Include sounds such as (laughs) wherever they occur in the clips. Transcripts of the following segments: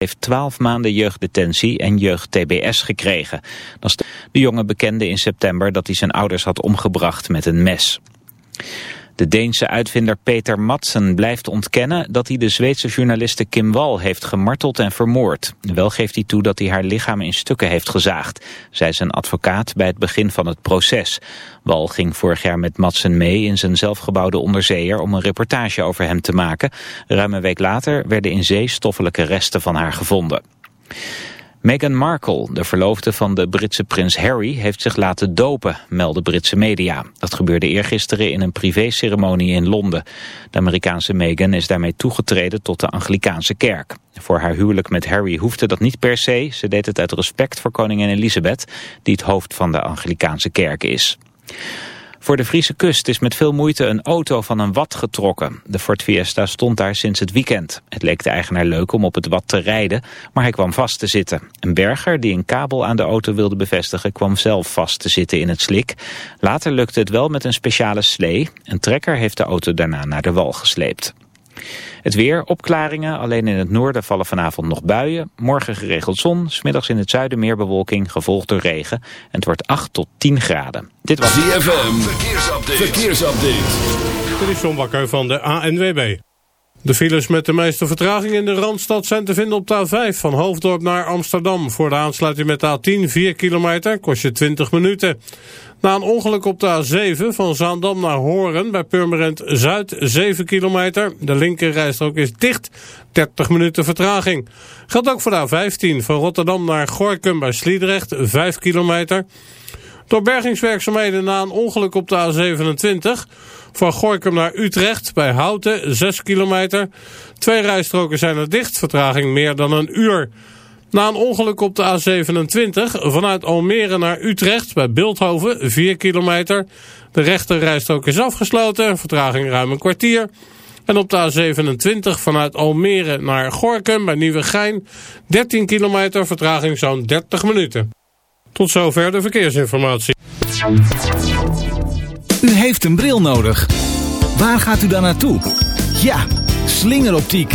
heeft 12 maanden jeugddetentie en jeugd-TBS gekregen. De jongen bekende in september dat hij zijn ouders had omgebracht met een mes. De Deense uitvinder Peter Madsen blijft ontkennen dat hij de Zweedse journaliste Kim Wall heeft gemarteld en vermoord. Wel geeft hij toe dat hij haar lichaam in stukken heeft gezaagd, zei zijn advocaat bij het begin van het proces. Wall ging vorig jaar met Madsen mee in zijn zelfgebouwde onderzeeër om een reportage over hem te maken. Ruim een week later werden in zee stoffelijke resten van haar gevonden. Meghan Markle, de verloofde van de Britse prins Harry, heeft zich laten dopen, melden Britse media. Dat gebeurde eergisteren in een privéceremonie in Londen. De Amerikaanse Meghan is daarmee toegetreden tot de Anglikaanse kerk. Voor haar huwelijk met Harry hoefde dat niet per se. Ze deed het uit respect voor koningin Elizabeth, die het hoofd van de Anglikaanse kerk is. Voor de Friese kust is met veel moeite een auto van een wat getrokken. De Ford Fiesta stond daar sinds het weekend. Het leek de eigenaar leuk om op het wat te rijden, maar hij kwam vast te zitten. Een berger die een kabel aan de auto wilde bevestigen kwam zelf vast te zitten in het slik. Later lukte het wel met een speciale slee. Een trekker heeft de auto daarna naar de wal gesleept. Het weer, opklaringen, alleen in het noorden vallen vanavond nog buien. Morgen geregeld zon, smiddags in het zuiden meer bewolking, gevolgd door regen. En het wordt 8 tot 10 graden. Dit was ZFM, verkeersupdate. verkeersupdate. Dit is John Bakker van de ANWB. De files met de meeste vertraging in de Randstad zijn te vinden op de A5 van Hoofddorp naar Amsterdam. Voor de aansluiting met de A10 4 kilometer kost je 20 minuten. Na een ongeluk op de A7 van Zaandam naar Horen bij Purmerend Zuid 7 kilometer. De linkerrijstrook is dicht, 30 minuten vertraging. Geldt ook voor de A15 van Rotterdam naar Gorkum bij Sliedrecht 5 kilometer. Door bergingswerkzaamheden na een ongeluk op de A27 van Gorkum naar Utrecht bij Houten 6 kilometer. Twee rijstroken zijn er dicht, vertraging meer dan een uur. Na een ongeluk op de A27 vanuit Almere naar Utrecht bij Beeldhoven 4 kilometer. De rechter rijstrook is afgesloten, vertraging ruim een kwartier. En op de A27 vanuit Almere naar Gorkum bij Nieuwegein 13 kilometer, vertraging zo'n 30 minuten. Tot zover de verkeersinformatie. U heeft een bril nodig. Waar gaat u dan naartoe? Ja, slingeroptiek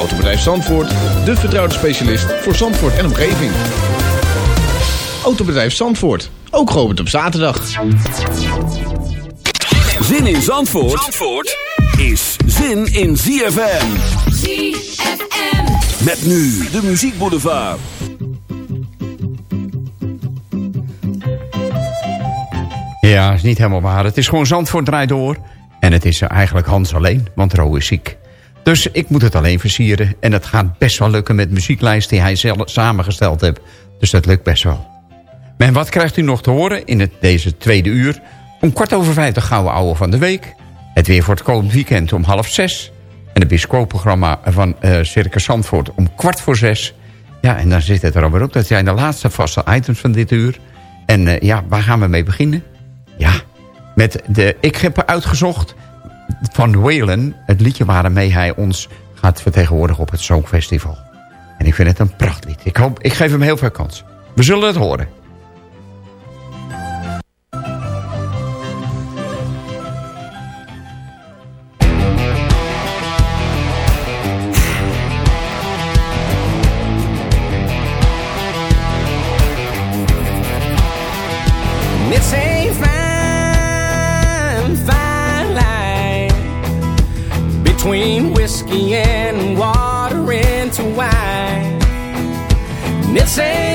Autobedrijf Zandvoort, de vertrouwde specialist voor Zandvoort en omgeving. Autobedrijf Zandvoort, ook geopend op zaterdag. Zin in Zandvoort, Zandvoort is zin in ZFM. ZFM. Met nu de Muziek Boulevard. Ja, is niet helemaal waar. Het is gewoon Zandvoort draait door. En het is eigenlijk Hans alleen, want Ro is ziek. Dus ik moet het alleen versieren. En het gaat best wel lukken met muzieklijst die hij zelf samengesteld heeft. Dus dat lukt best wel. En wat krijgt u nog te horen in het, deze tweede uur? Om kwart over vijf de Gouden Ouwe van de Week. Het weer voor het komend weekend om half zes. En het biscoopprogramma van uh, Circus Zandvoort om kwart voor zes. Ja, en dan zit het er alweer op. Dat zijn de laatste vaste items van dit uur. En uh, ja, waar gaan we mee beginnen? Ja, met de... Ik heb uitgezocht van Waylon. Het liedje waarmee hij ons gaat vertegenwoordigen op het Songfestival. En ik vind het een prachtlied. Ik, hoop, ik geef hem heel veel kans. We zullen het horen. And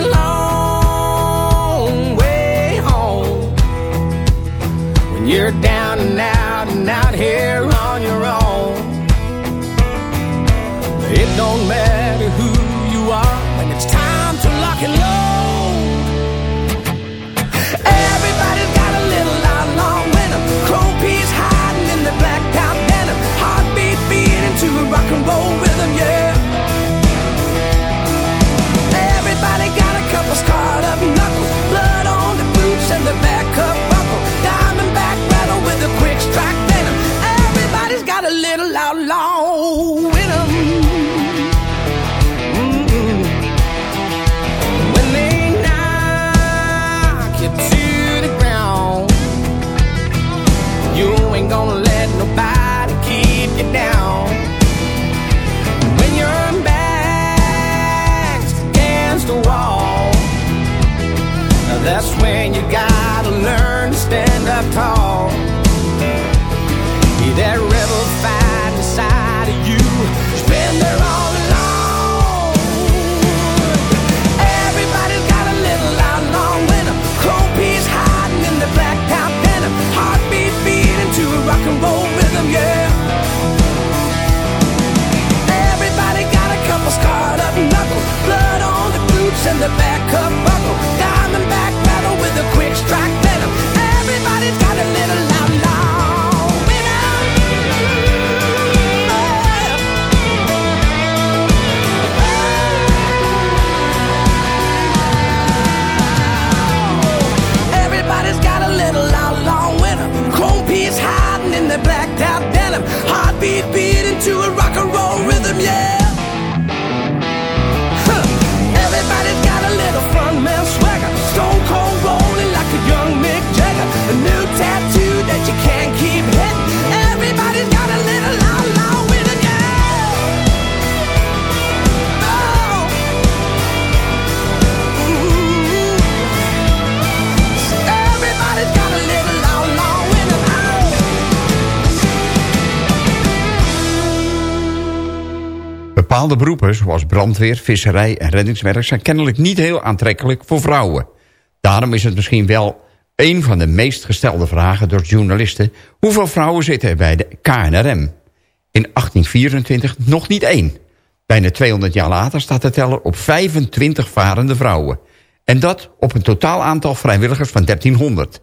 Bepaalde beroepen, zoals brandweer, visserij en reddingswerk... zijn kennelijk niet heel aantrekkelijk voor vrouwen. Daarom is het misschien wel een van de meest gestelde vragen door journalisten... hoeveel vrouwen zitten er bij de KNRM? In 1824 nog niet één. Bijna 200 jaar later staat de teller op 25 varende vrouwen. En dat op een totaal aantal vrijwilligers van 1300.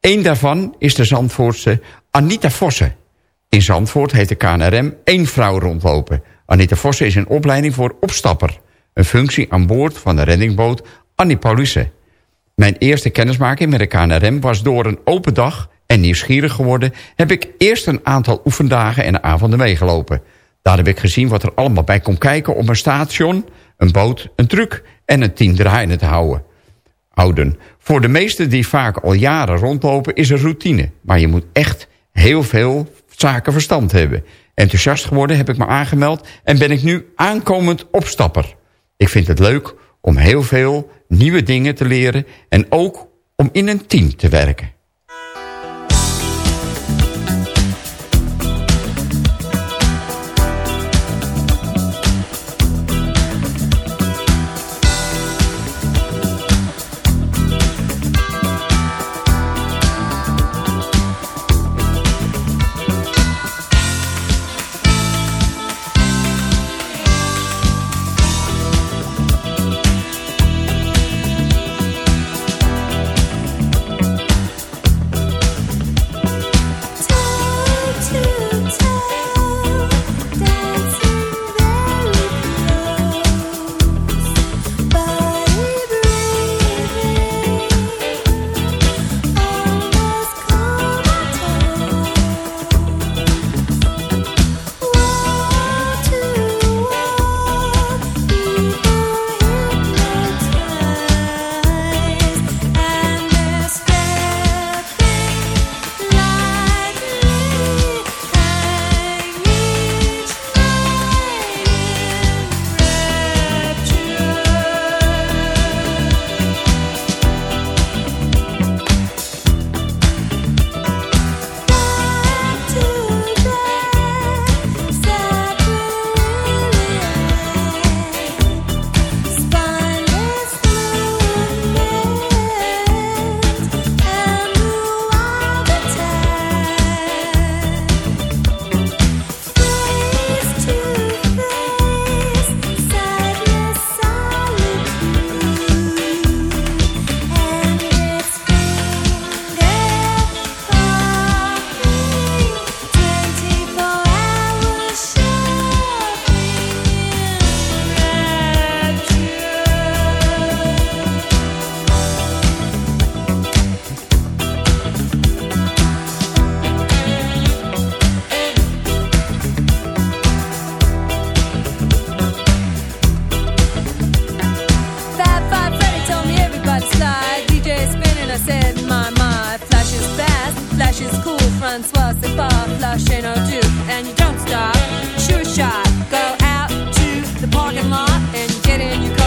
Eén daarvan is de Zandvoortse Anita Vossen. In Zandvoort heeft de KNRM één vrouw rondlopen. Anita Vossen is in opleiding voor opstapper. Een functie aan boord van de reddingboot Annie Paulusse. Mijn eerste kennismaking met de KNRM was door een open dag en nieuwsgierig geworden... heb ik eerst een aantal oefendagen en avonden meegelopen. Daar heb ik gezien wat er allemaal bij komt kijken om een station, een boot, een truck en een team draaiende te houden. houden. Voor de meesten die vaak al jaren rondlopen is er routine. Maar je moet echt heel veel zaken verstand hebben. Enthousiast geworden heb ik me aangemeld en ben ik nu aankomend opstapper. Ik vind het leuk om heel veel nieuwe dingen te leren en ook om in een team te werken. getting you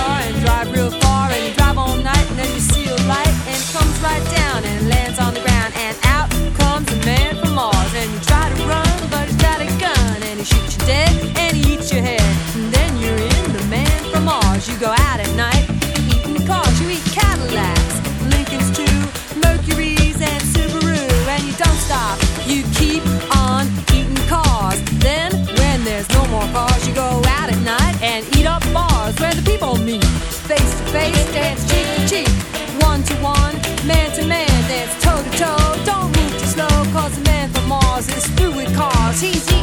小气机。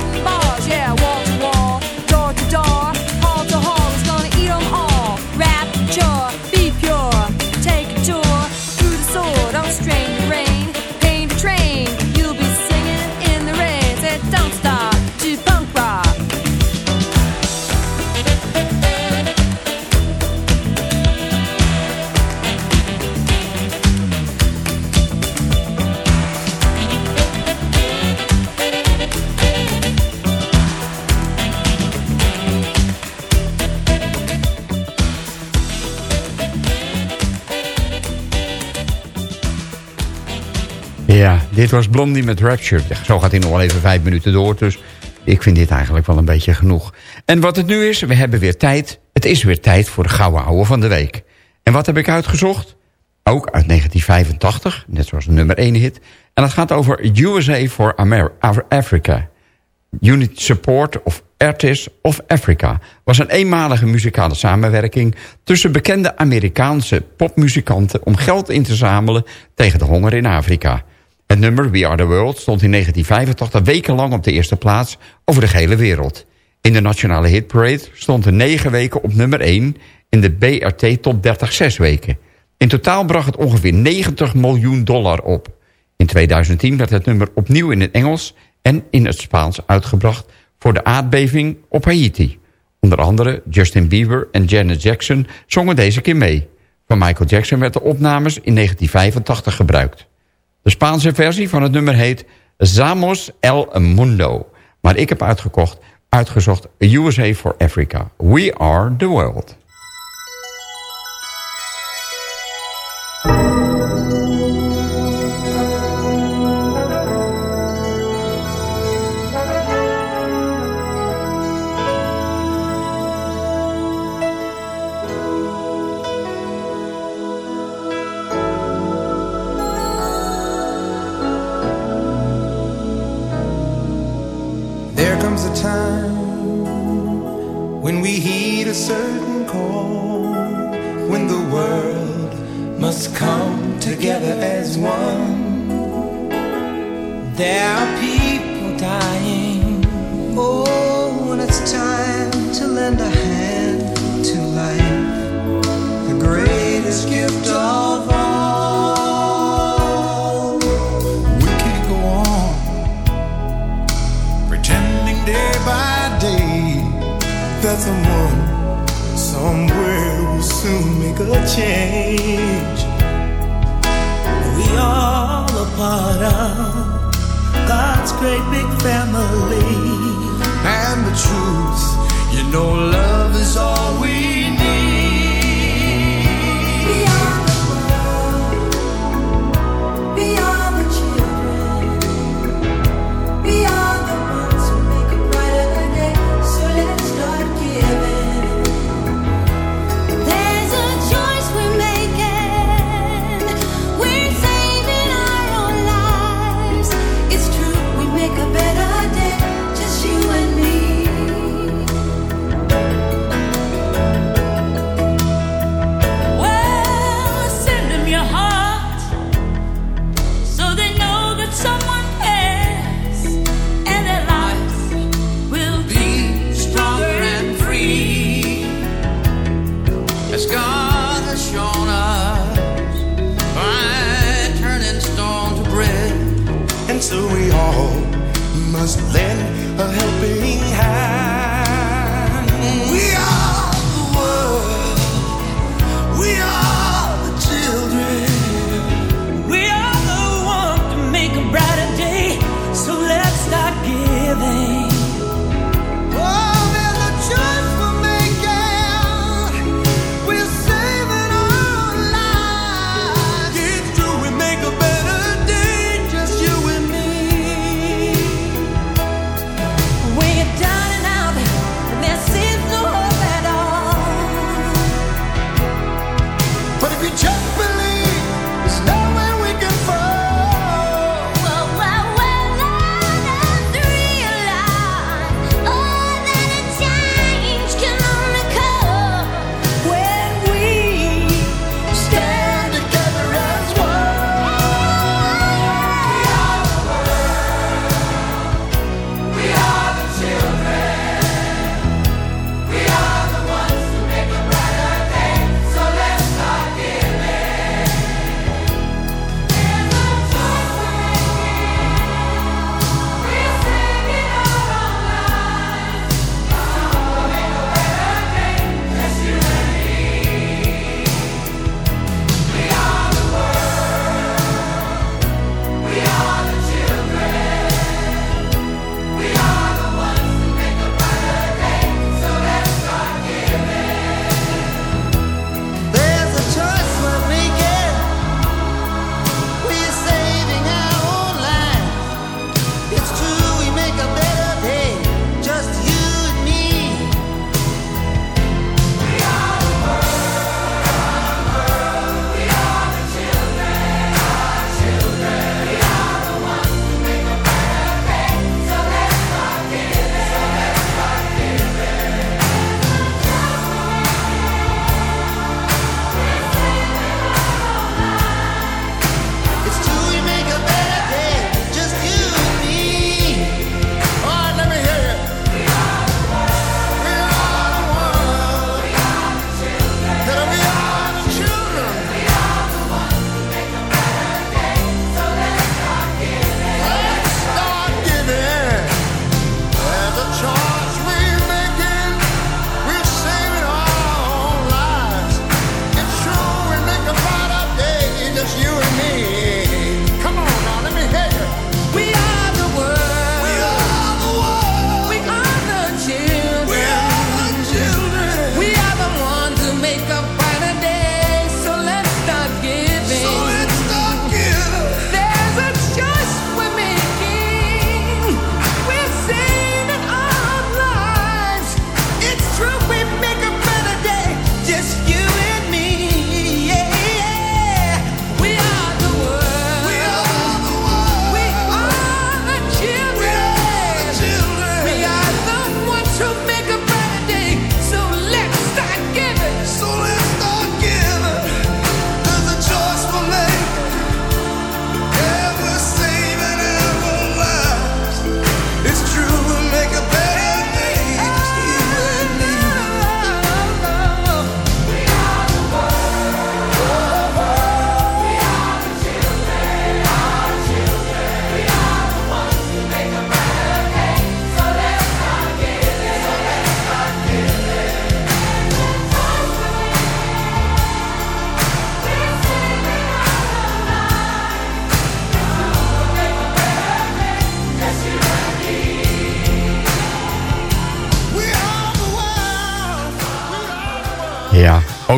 Dit was Blondie met Rapture. Zo gaat hij nog wel even vijf minuten door, dus ik vind dit eigenlijk wel een beetje genoeg. En wat het nu is, we hebben weer tijd. Het is weer tijd voor de gouden ouwe van de week. En wat heb ik uitgezocht? Ook uit 1985, net zoals nummer 1 hit. En dat gaat over USA for Amer Af- Africa. Unit Support of Artists of Africa... was een eenmalige muzikale samenwerking... tussen bekende Amerikaanse popmuzikanten... om geld in te zamelen tegen de honger in Afrika. Het nummer We Are The World stond in 1985 wekenlang op de eerste plaats... over de gehele wereld. In de Nationale Hitparade stond er negen weken op nummer 1... in de BRT Top 30 zes weken. In totaal bracht het ongeveer 90 miljoen dollar op. In 2010 werd het nummer opnieuw in het Engels en in het Spaans uitgebracht voor de aardbeving op Haiti. Onder andere Justin Bieber en Janet Jackson zongen deze keer mee. Van Michael Jackson werd de opnames in 1985 gebruikt. De Spaanse versie van het nummer heet Zamos El Mundo. Maar ik heb uitgekocht, uitgezocht USA for Africa. We are the world.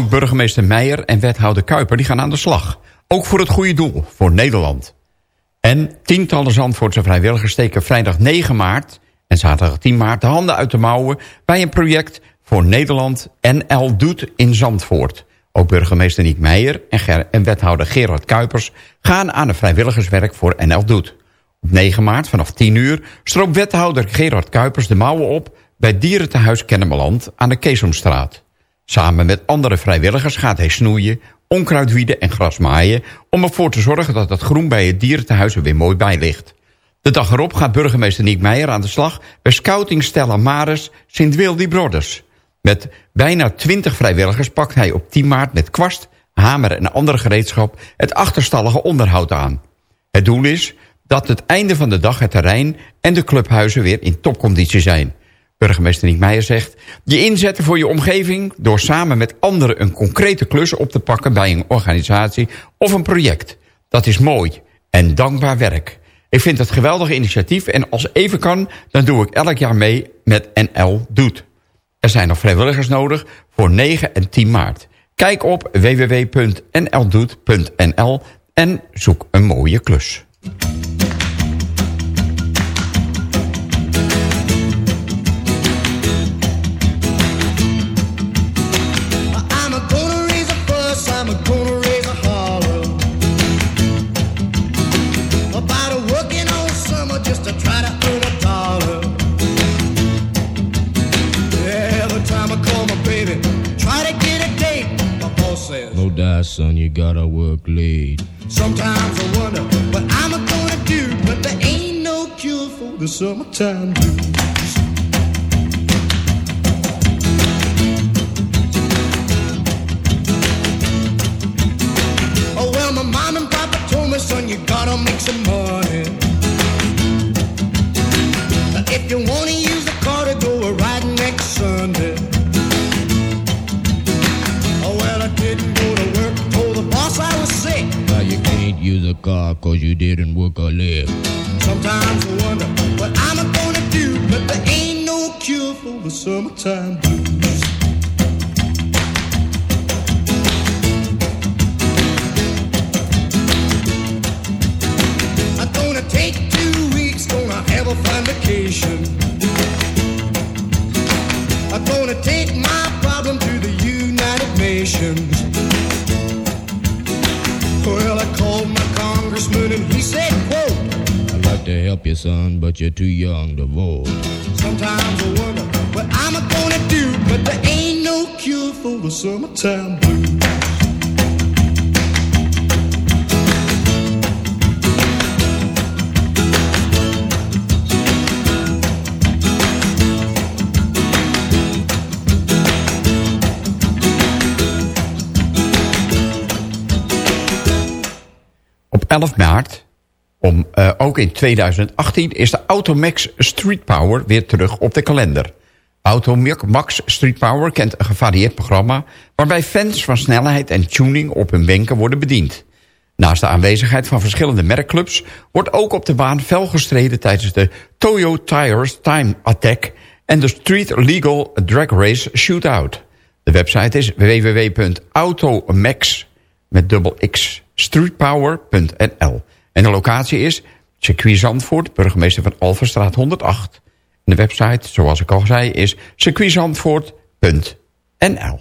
Burgemeester Meijer en wethouder Kuiper die gaan aan de slag. Ook voor het goede doel, voor Nederland. En tientallen Zandvoortse vrijwilligers steken vrijdag 9 maart... en zaterdag 10 maart de handen uit de mouwen... bij een project voor Nederland NL Doet in Zandvoort. Ook burgemeester Niek Meijer en, en wethouder Gerard Kuipers... gaan aan het vrijwilligerswerk voor NL Doet. Op 9 maart vanaf 10 uur stroopt wethouder Gerard Kuipers de mouwen op... bij Dierentehuis Kennemerland aan de Keesomstraat. Samen met andere vrijwilligers gaat hij snoeien, onkruidwieden en grasmaaien... om ervoor te zorgen dat het groen bij het dierentehuis er weer mooi bij ligt. De dag erop gaat burgemeester Niek Meijer aan de slag... bij Scouting Stella Maris Sint Wildi Broders. Met bijna 20 vrijwilligers pakt hij op 10 maart met kwast, hamer en andere gereedschap... het achterstallige onderhoud aan. Het doel is dat het einde van de dag het terrein en de clubhuizen weer in topconditie zijn. Burgemeester Niek Meijer zegt... je inzetten voor je omgeving door samen met anderen een concrete klus op te pakken... bij een organisatie of een project. Dat is mooi en dankbaar werk. Ik vind het geweldig initiatief en als even kan... dan doe ik elk jaar mee met NL Doet. Er zijn nog vrijwilligers nodig voor 9 en 10 maart. Kijk op www.nldoet.nl en zoek een mooie klus. Son, you gotta work late. Sometimes I wonder what I'm gonna do, but there ain't no cure for the summertime blues. Oh well, my mom and papa told me, son, you gotta make some money. If you wanna use the car to go a riding next Sunday. Use a car cause you didn't work a lick. Sometimes I wonder what I'm gonna do, but there ain't no cure for the summertime blues. Son, but you're too young to vote. Sometimes I wonder what I'm gonna do, but there ain't no cure for the summertime blues. Op 11 maart, om, eh, ook in 2018, is de Automax Street Power weer terug op de kalender. Automax Street Power kent een gevarieerd programma... waarbij fans van snelheid en tuning op hun wenken worden bediend. Naast de aanwezigheid van verschillende merkclubs... wordt ook op de baan fel gestreden tijdens de Toyo Tires Time Attack... en de Street Legal Drag Race Shootout. De website is www.automax. En de locatie is circuit Zandvoort, burgemeester van Alverstraat 108. En de website, zoals ik al zei, is circuitzandvoort.nl.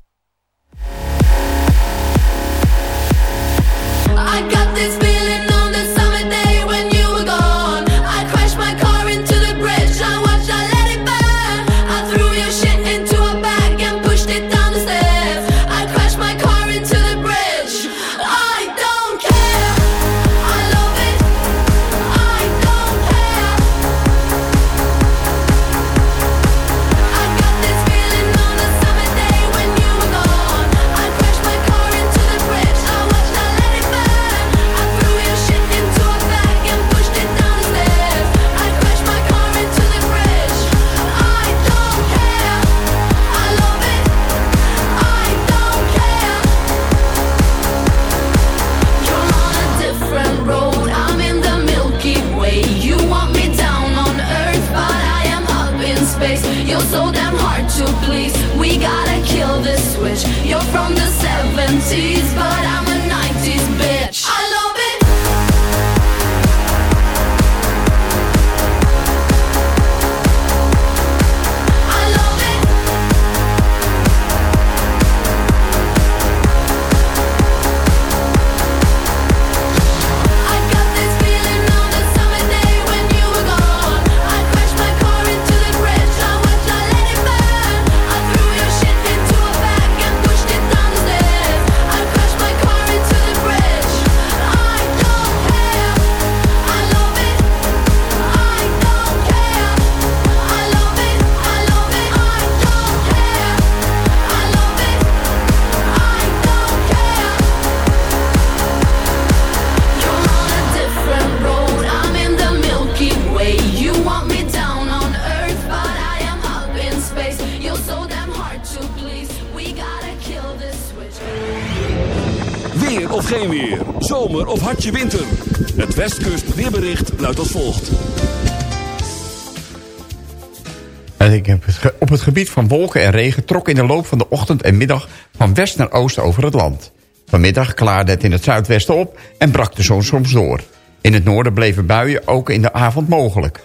het gebied van wolken en regen trok in de loop van de ochtend en middag van west naar oost over het land. Vanmiddag klaarde het in het zuidwesten op en brak de zon soms door. In het noorden bleven buien ook in de avond mogelijk.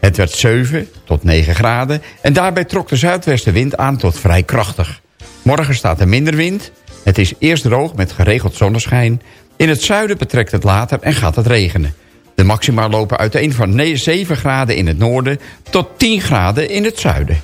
Het werd 7 tot 9 graden en daarbij trok de zuidwestenwind aan tot vrij krachtig. Morgen staat er minder wind. Het is eerst droog met geregeld zonneschijn. In het zuiden betrekt het later en gaat het regenen. De maxima lopen uiteen van 7 graden in het noorden tot 10 graden in het zuiden.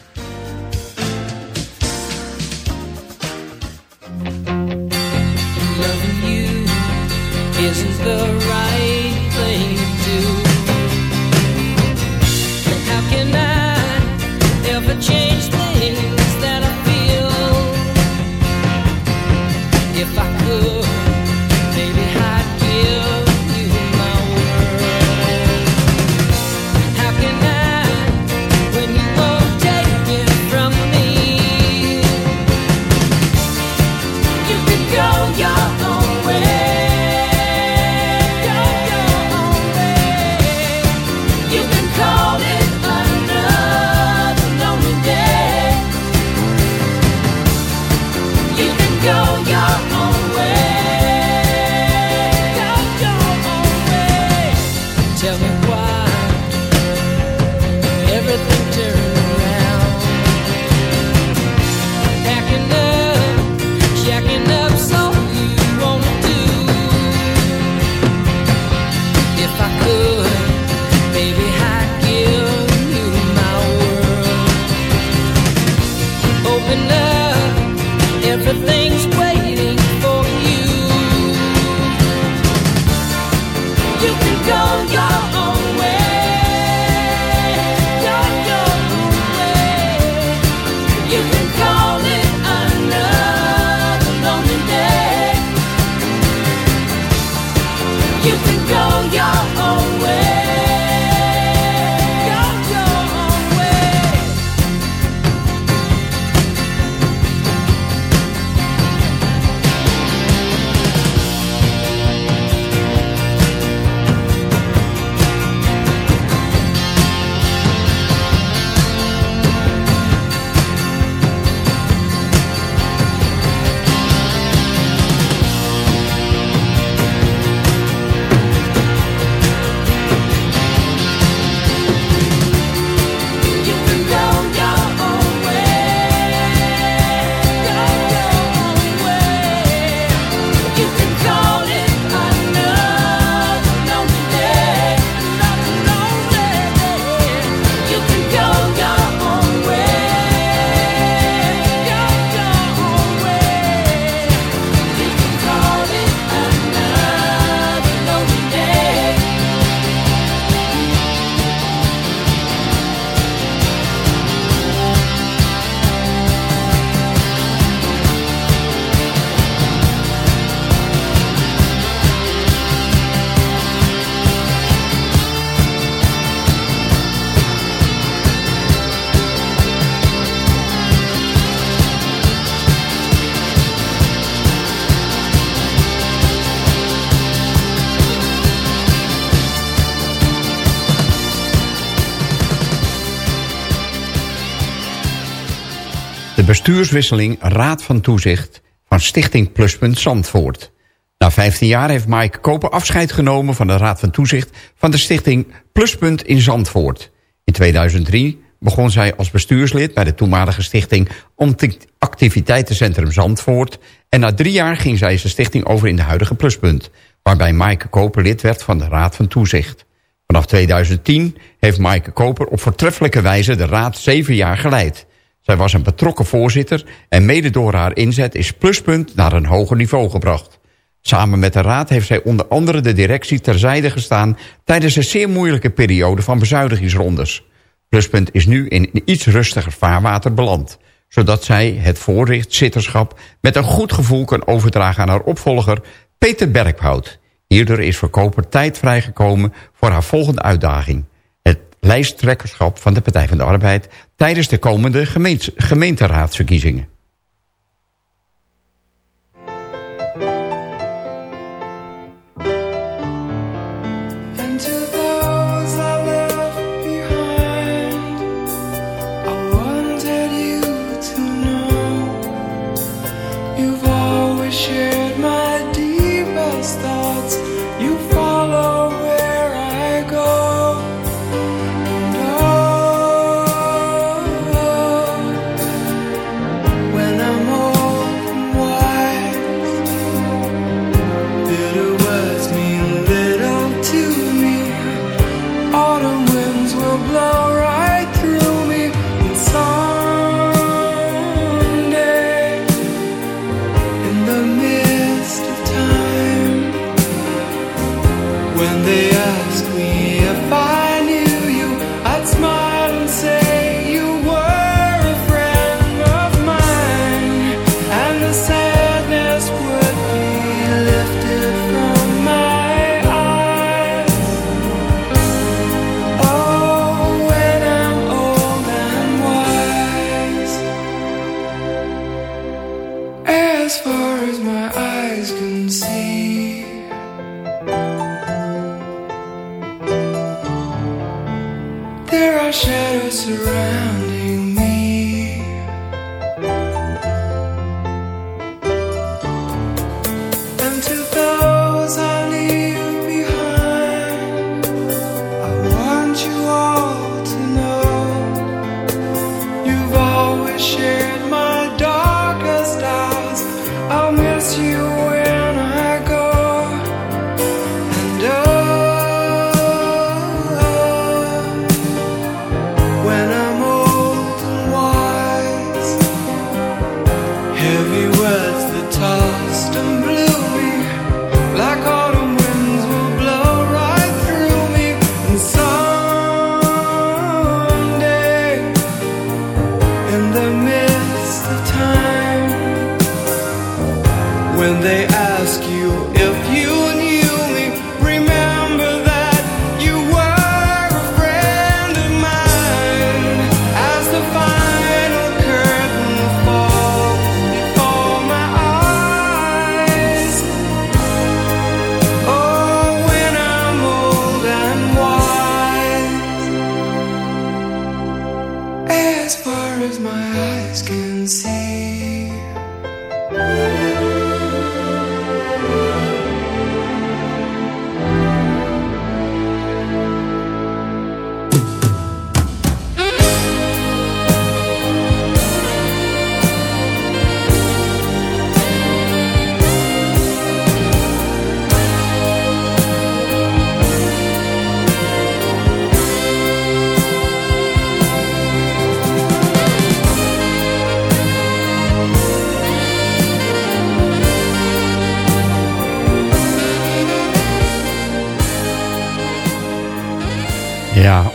Bestuurswisseling Raad van Toezicht van Stichting Pluspunt Zandvoort. Na 15 jaar heeft Maaike Koper afscheid genomen van de Raad van Toezicht van de Stichting Pluspunt in Zandvoort. In 2003 begon zij als bestuurslid bij de toenmalige stichting Activiteitencentrum Zandvoort. En na drie jaar ging zij zijn stichting over in de huidige Pluspunt. Waarbij Maaike Koper lid werd van de Raad van Toezicht. Vanaf 2010 heeft Maaike Koper op voortreffelijke wijze de raad zeven jaar geleid. Zij was een betrokken voorzitter en mede door haar inzet is Pluspunt naar een hoger niveau gebracht. Samen met de raad heeft zij onder andere de directie terzijde gestaan... tijdens een zeer moeilijke periode van bezuinigingsrondes. Pluspunt is nu in een iets rustiger vaarwater beland... zodat zij het voorzitterschap met een goed gevoel kan overdragen aan haar opvolger Peter Berghout. Hierdoor is voor Koper tijd vrijgekomen voor haar volgende uitdaging. Het lijsttrekkerschap van de Partij van de Arbeid... tijdens de komende gemeente- gemeenteraadsverkiezingen.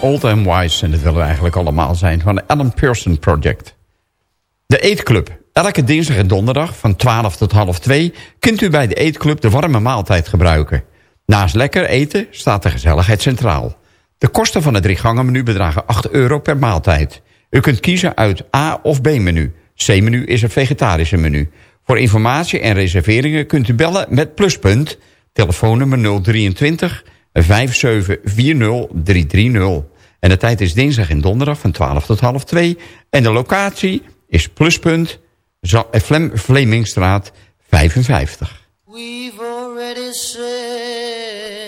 Old and Wise, en dat willen we eigenlijk allemaal zijn, van de Alan Pearson Project. De Eetclub. Elke dinsdag en donderdag van 12 tot half 2 kunt u bij de Eetclub de warme maaltijd gebruiken. Naast lekker eten staat de gezelligheid centraal. De kosten van het driegangenmenu bedragen 8 euro per maaltijd. U kunt kiezen uit A- of B-menu. C-menu is een vegetarische menu. Voor informatie en reserveringen kunt u bellen met Pluspunt, telefoonnummer 023 5740 330. En de tijd is dinsdag en donderdag van 12 tot half 2. En de locatie is Pluspunt, Vlemingstraat 55. We've already said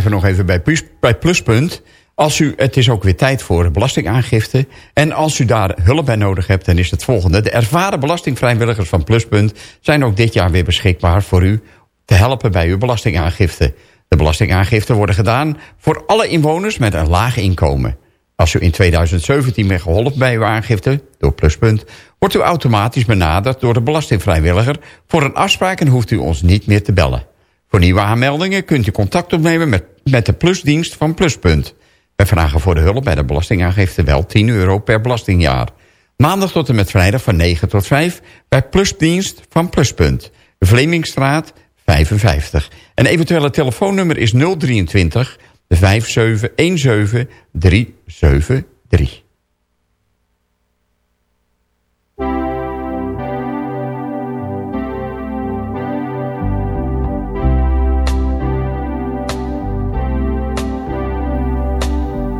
blijven nog even bij, bij Pluspunt. Als u, het is ook weer tijd voor belastingaangifte. En als u daar hulp bij nodig hebt, dan is het volgende. De ervaren belastingvrijwilligers van Pluspunt zijn ook dit jaar weer beschikbaar voor u te helpen bij uw belastingaangifte. De belastingaangifte worden gedaan voor alle inwoners met een laag inkomen. Als u in 2017 bent geholpen bij uw aangifte door Pluspunt... wordt u automatisch benaderd door de belastingvrijwilliger... voor een afspraak en hoeft u ons niet meer te bellen. Voor nieuwe aanmeldingen kunt u contact opnemen met, met de plusdienst van Pluspunt. Wij vragen voor de hulp bij de belastingaangifte wel 10 euro per belastingjaar. Maandag tot en met vrijdag van 9 tot 5 bij Plusdienst van Pluspunt. Vlemingstraat 55. Een eventuele telefoonnummer is 023 5717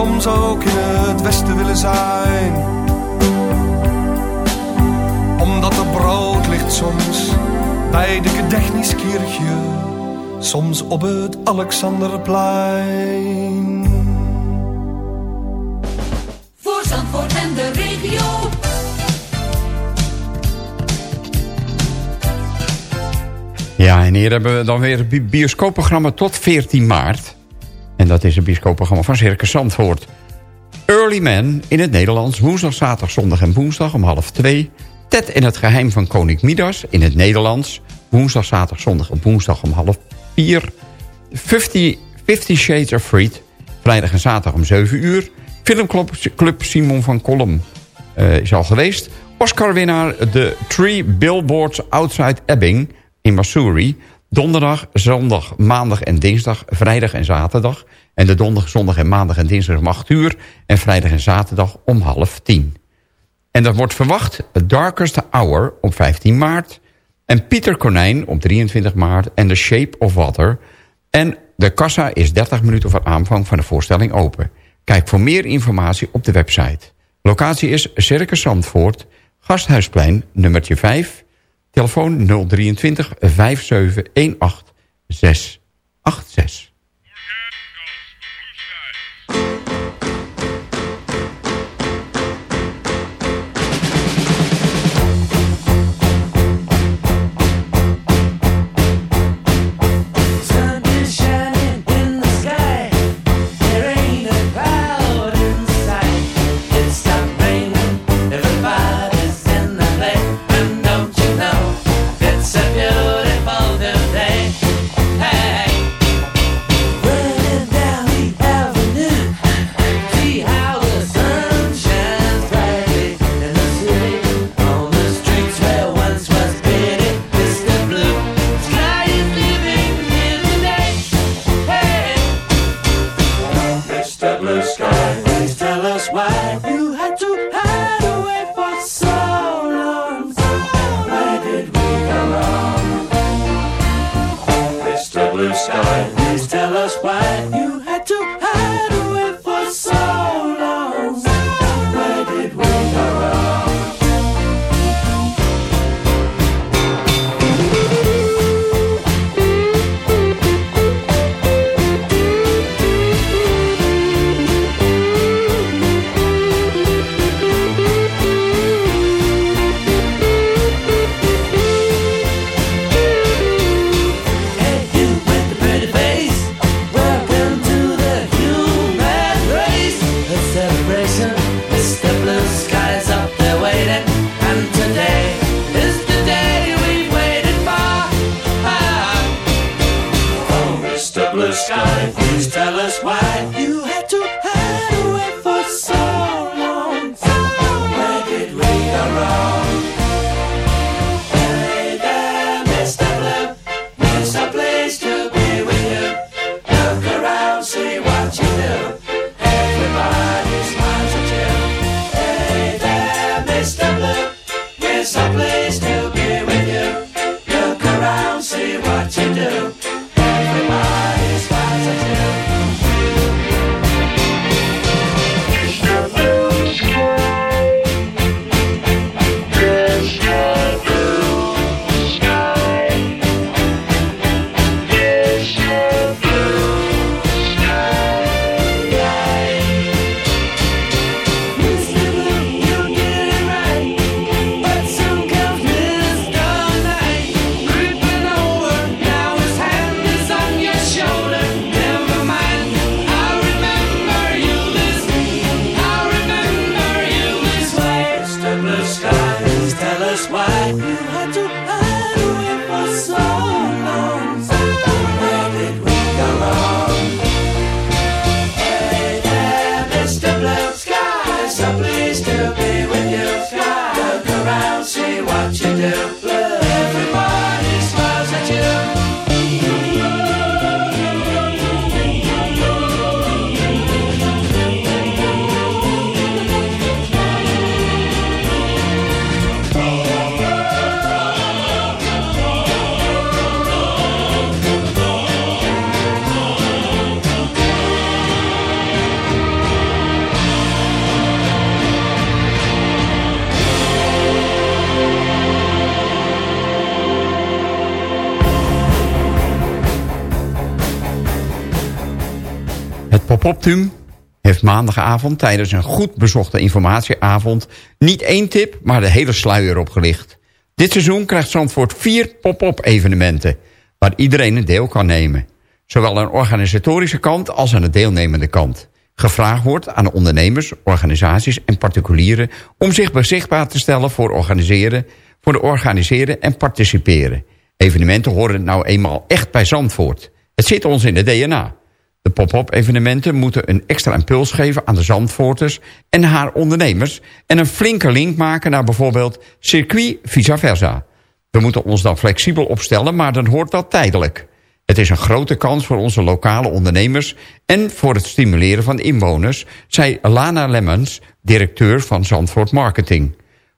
soms ook in het westen willen zijn. Omdat er brood ligt soms bij de Gedächtniskirche, soms op het Alexanderplein. Voor Zandvoort en de regio. Ja, en hier hebben we dan weer het bi- bioscoopprogramma tot 14 maart. En dat is een bioscoopprogramma van Circus Zandvoort. Early Man in het Nederlands, woensdag, zaterdag, zondag en woensdag om half twee. Ted in het geheim van koning Midas in het Nederlands, woensdag, zaterdag, zondag en woensdag om half vier. 50, 50 Shades of Freed, vrijdag en zaterdag om 7 uur. Filmclub Club Simon van Kolm eh, is al geweest. Oscar-winnaar The Three Billboards Outside Ebbing in Missouri. Donderdag, zondag, maandag en dinsdag, vrijdag en zaterdag. En de donderdag, zondag en maandag en dinsdag om 8 uur. En vrijdag en zaterdag om half 10. En dat wordt verwacht Darkest Hour op 15 maart. En Pieter Konijn op 23 maart. En The Shape of Water. En de kassa is 30 minuten voor aanvang van de voorstelling open. Kijk voor meer informatie op de website. Locatie is Circus Zandvoort, Gasthuisplein, nummertje 5. Telefoon 023 5718 686. listen. Het pop-up-tum heeft maandagavond tijdens een goed bezochte informatieavond... niet één tip, maar de hele sluier opgelicht. Dit seizoen krijgt Zandvoort vier pop-up evenementen... waar iedereen een deel kan nemen. Zowel aan de organisatorische kant als aan de deelnemende kant. Gevraagd wordt aan ondernemers, organisaties en particulieren... om zich beschikbaar te stellen voor, organiseren, voor de organiseren en participeren. Evenementen horen nou eenmaal echt bij Zandvoort. Het zit ons in de DNA... De pop-up evenementen moeten een extra impuls geven aan de Zandvoorters en haar ondernemers... en een flinke link maken naar bijvoorbeeld circuit vice versa. We moeten ons dan flexibel opstellen, maar dan hoort dat tijdelijk. Het is een grote kans voor onze lokale ondernemers... en voor het stimuleren van inwoners, zei Lana Lemmens, directeur van Zandvoort Marketing.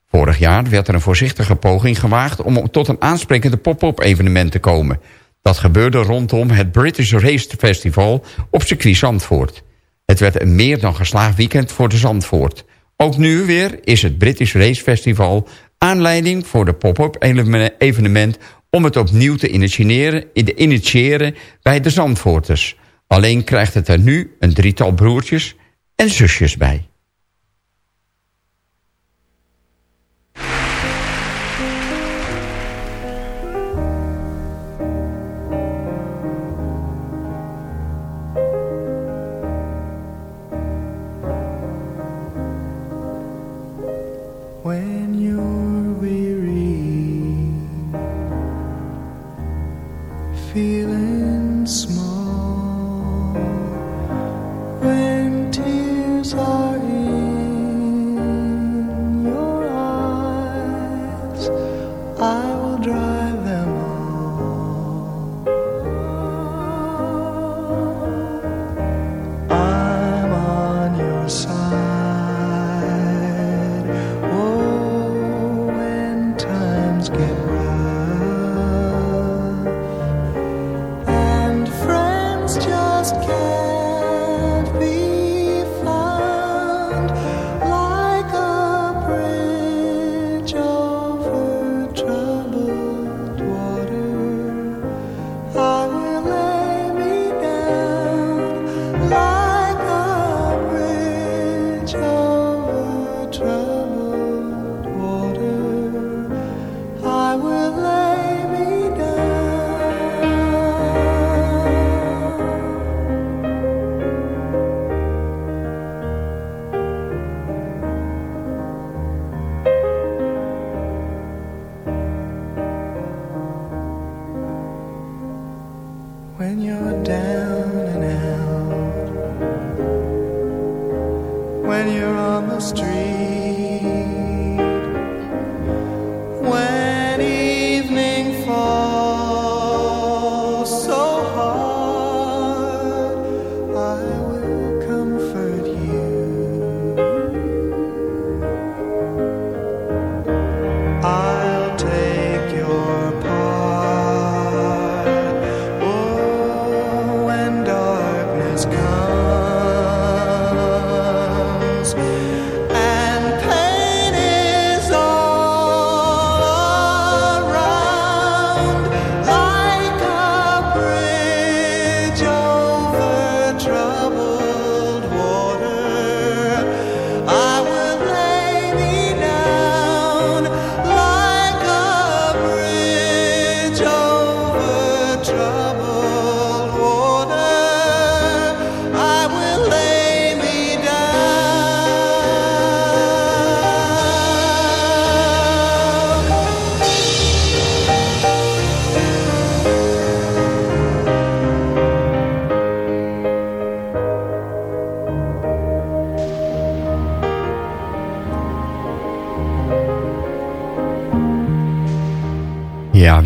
Vorig jaar werd er een voorzichtige poging gewaagd... om tot een aansprekende pop-up evenement te komen... Dat gebeurde rondom het British Race Festival op circuit Zandvoort. Het werd een meer dan geslaagd weekend voor de Zandvoort. Ook nu weer is het British Race Festival aanleiding voor de pop-up evenement... om het opnieuw te initiëren, initiëren bij de Zandvoorters. Alleen krijgt het er nu een drietal broertjes en zusjes bij. 为。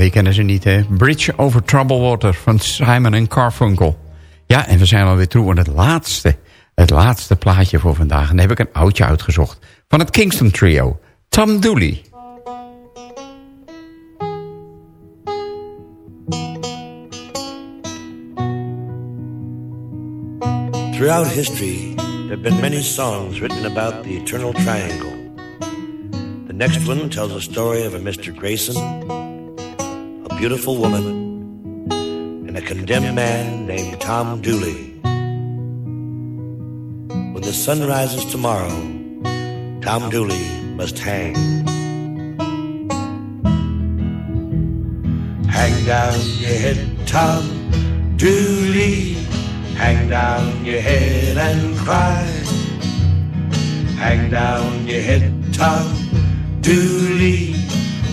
Wie kennen ze niet, hè? Bridge over Troubled Water van Simon Carfunkel. Ja, en we zijn alweer toe aan het laatste, het laatste plaatje voor vandaag. En daar heb ik een oudje uitgezocht. Van het Kingston Trio, Tom Dooley. Throughout history, there have been many songs written about the eternal triangle. The next one tells a story of a Mr. Grayson, beautiful woman, and a condemned man named Tom Dooley. When the sun rises tomorrow, Tom Dooley must hang. Hang down your head, Tom Dooley. Hang down your head and cry. Hang down your head, Tom Dooley.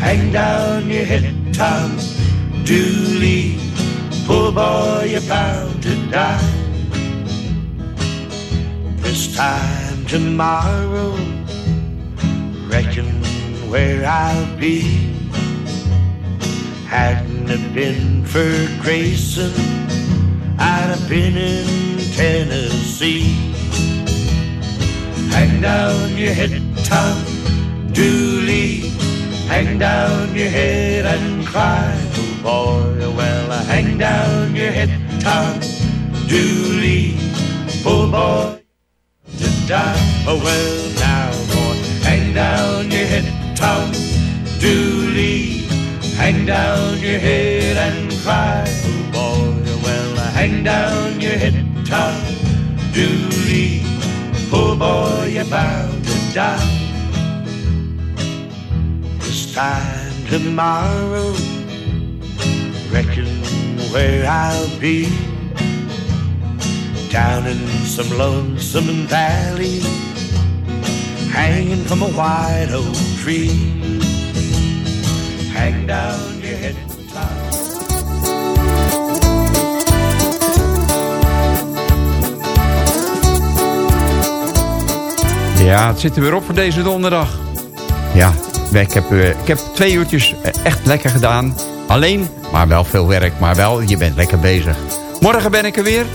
Hang down your head, Tom Dooley. Poor boy, you're bound to die. This time tomorrow, reckon where I'll be. Hadn't it been for Grayson, I'd have been in Tennessee. Hang down your head, Tom Dooley. Hang down your head and cry, oh boy. Well, hang down your head, Tom Dooley. Poor boy, to die. Oh well, now boy, hang down your head, Tom Dooley. Hang down your head and cry, oh boy. Well, hang down your head, Tom Dooley. Poor boy, you're bound to die. Time tomorrow, reckon where I'll be. Down in some lonesome valley, hanging from a white oak tree. Hang down your head. Ja, het zit er weer op voor deze donderdag. Ja, ik heb, eh, ik heb twee uurtjes eh, echt lekker gedaan. Alleen, maar wel veel werk. Maar wel, je bent lekker bezig. Morgen ben ik er weer.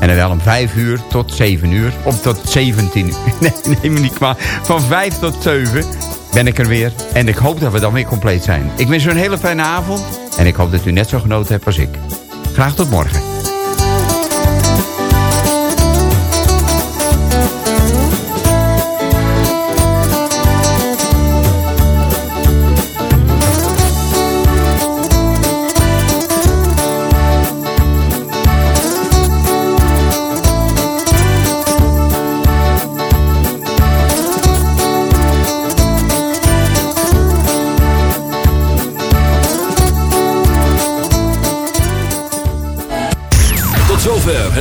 En dan wel om 5 uur tot 7 uur. Of tot 17 uur. (laughs) Nee, neem me niet kwaad. Van 5 tot 7 ben ik er weer. En ik hoop dat we dan weer compleet zijn. Ik wens u een hele fijne avond. En ik hoop dat u net zo genoten hebt als ik. Graag tot morgen.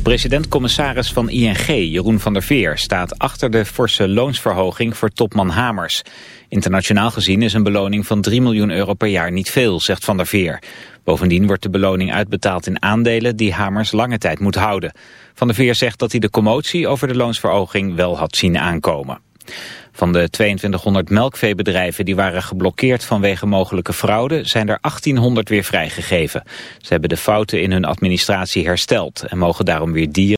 De president-commissaris van ING, Jeroen van der Veer, staat achter de forse loonsverhoging voor topman Hamers. Internationaal gezien is een beloning van 3 miljoen euro per jaar niet veel, zegt van der Veer. Bovendien wordt de beloning uitbetaald in aandelen die Hamers lange tijd moet houden. Van der Veer zegt dat hij de commotie over de loonsverhoging wel had zien aankomen. Van de 2200 melkveebedrijven die waren geblokkeerd vanwege mogelijke fraude zijn er 1800 weer vrijgegeven. Ze hebben de fouten in hun administratie hersteld en mogen daarom weer dieren